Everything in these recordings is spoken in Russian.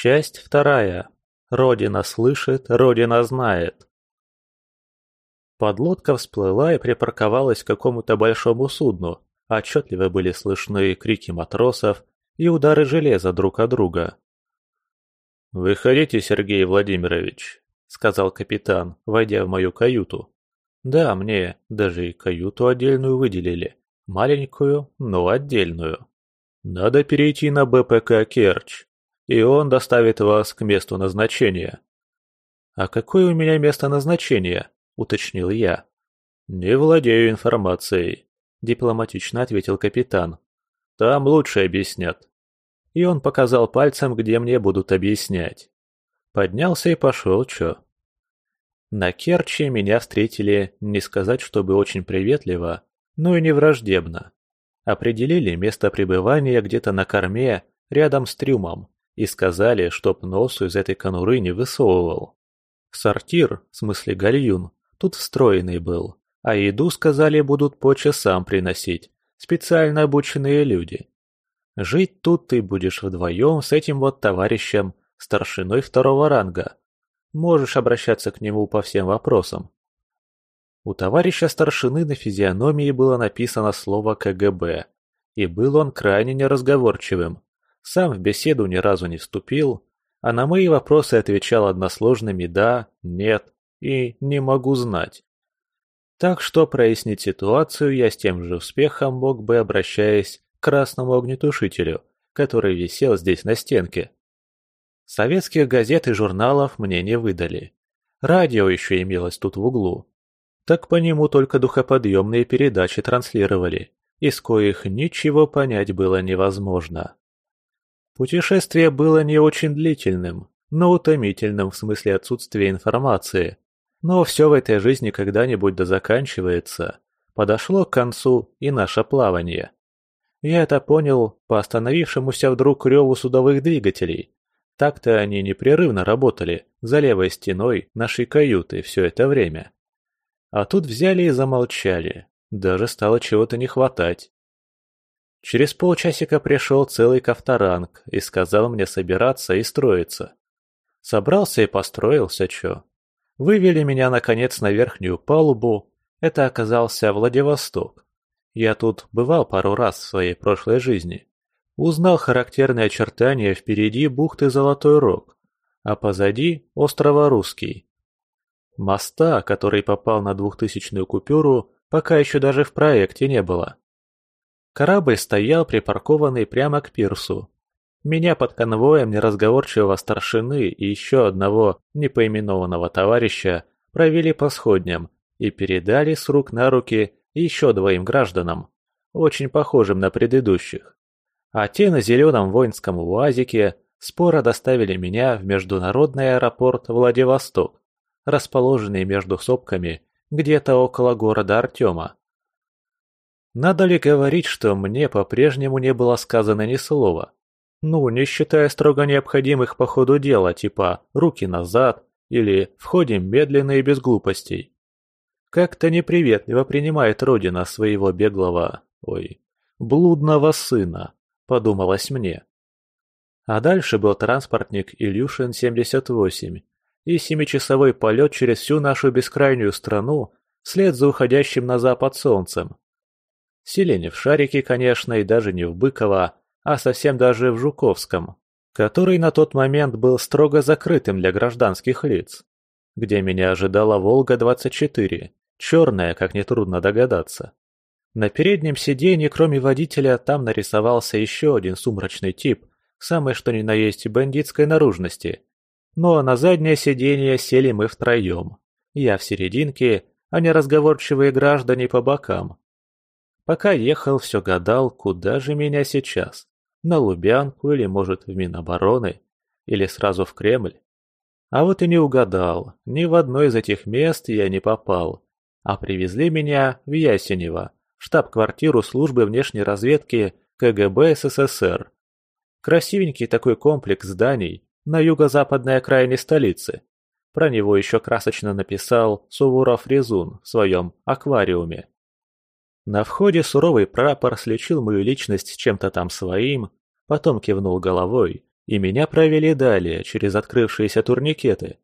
Часть вторая. Родина слышит, Родина знает. Подлодка всплыла и припарковалась к какому-то большому судну. Отчетливо были слышны крики матросов и удары железа друг от друга. «Выходите, Сергей Владимирович», — сказал капитан, войдя в мою каюту. «Да, мне даже и каюту отдельную выделили. Маленькую, но отдельную. Надо перейти на БПК «Керчь», и он доставит вас к месту назначения». «А какое у меня место назначения?» – уточнил я. «Не владею информацией», – дипломатично ответил капитан. «Там лучше объяснят» и он показал пальцем, где мне будут объяснять. Поднялся и пошел, чё. На Керчи меня встретили, не сказать, чтобы очень приветливо, но и не враждебно. Определили место пребывания где-то на корме, рядом с трюмом, и сказали, чтоб носу из этой конуры не высовывал. Сортир, в смысле гальюн, тут встроенный был, а еду, сказали, будут по часам приносить, специально обученные люди. Жить тут ты будешь вдвоем с этим вот товарищем, старшиной второго ранга. Можешь обращаться к нему по всем вопросам. У товарища старшины на физиономии было написано слово КГБ, и был он крайне неразговорчивым. Сам в беседу ни разу не вступил, а на мои вопросы отвечал односложными «да», «нет» и «не могу знать». Так что прояснить ситуацию я с тем же успехом мог бы, обращаясь красному огнетушителю, который висел здесь на стенке. Советских газет и журналов мне не выдали. Радио еще имелось тут в углу. Так по нему только духоподъемные передачи транслировали, из коих ничего понять было невозможно. Путешествие было не очень длительным, но утомительным в смысле отсутствия информации. Но все в этой жизни когда-нибудь да заканчивается. Подошло к концу и наше плавание. Я это понял по остановившемуся вдруг реву судовых двигателей. Так-то они непрерывно работали за левой стеной нашей каюты все это время. А тут взяли и замолчали. Даже стало чего-то не хватать. Через полчасика пришел целый кафтаранг и сказал мне собираться и строиться. Собрался и построился, чё. Вывели меня, наконец, на верхнюю палубу. Это оказался Владивосток. Я тут бывал пару раз в своей прошлой жизни. Узнал характерные очертания впереди бухты Золотой Рог, а позади – острова Русский. Моста, который попал на двухтысячную купюру, пока еще даже в проекте не было. Корабль стоял припаркованный прямо к пирсу. Меня под конвоем неразговорчивого старшины и еще одного непоименованного товарища провели по сходням и передали с рук на руки еще двоим гражданам, очень похожим на предыдущих. А те на зеленом воинском УАЗике споро доставили меня в международный аэропорт Владивосток, расположенный между сопками где-то около города Артема. Надо ли говорить, что мне по-прежнему не было сказано ни слова? Ну, не считая строго необходимых по ходу дела, типа «руки назад» или «входим медленно и без глупостей». Как-то неприветливо принимает родина своего беглого, ой, блудного сына, подумалось мне. А дальше был транспортник Илюшин-78 и семичасовой полет через всю нашу бескрайнюю страну вслед за уходящим на запад солнцем. Селение в Шарике, конечно, и даже не в Быково, а совсем даже в Жуковском, который на тот момент был строго закрытым для гражданских лиц, где меня ожидала «Волга-24», Черная, как нетрудно догадаться. На переднем сиденье, кроме водителя, там нарисовался еще один сумрачный тип, самый что ни на есть бандитской наружности. Но на заднее сиденье сели мы втроем. Я в серединке, а неразговорчивые граждане по бокам. Пока ехал, все гадал, куда же меня сейчас? На Лубянку или, может, в Минобороны? Или сразу в Кремль? А вот и не угадал, ни в одно из этих мест я не попал а привезли меня в Ясенево, штаб-квартиру службы внешней разведки КГБ СССР. Красивенький такой комплекс зданий на юго-западной окраине столицы. Про него еще красочно написал Суворов-Резун в своем аквариуме. На входе суровый прапор слечил мою личность чем-то там своим, потом кивнул головой и меня провели далее через открывшиеся турникеты.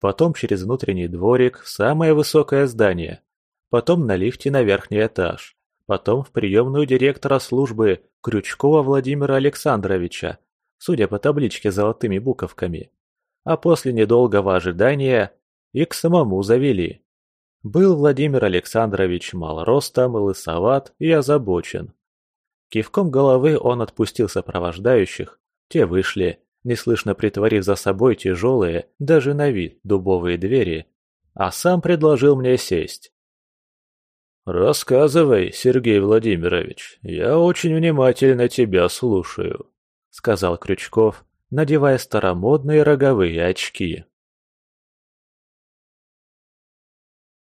Потом через внутренний дворик самое высокое здание. Потом на лифте на верхний этаж. Потом в приемную директора службы Крючкова Владимира Александровича, судя по табличке золотыми буковками. А после недолгого ожидания и к самому завели. Был Владимир Александрович малоростом, лысоват и озабочен. Кивком головы он отпустил сопровождающих, те вышли, неслышно притворив за собой тяжелые, даже на вид, дубовые двери, а сам предложил мне сесть. «Рассказывай, Сергей Владимирович, я очень внимательно тебя слушаю», — сказал Крючков, надевая старомодные роговые очки.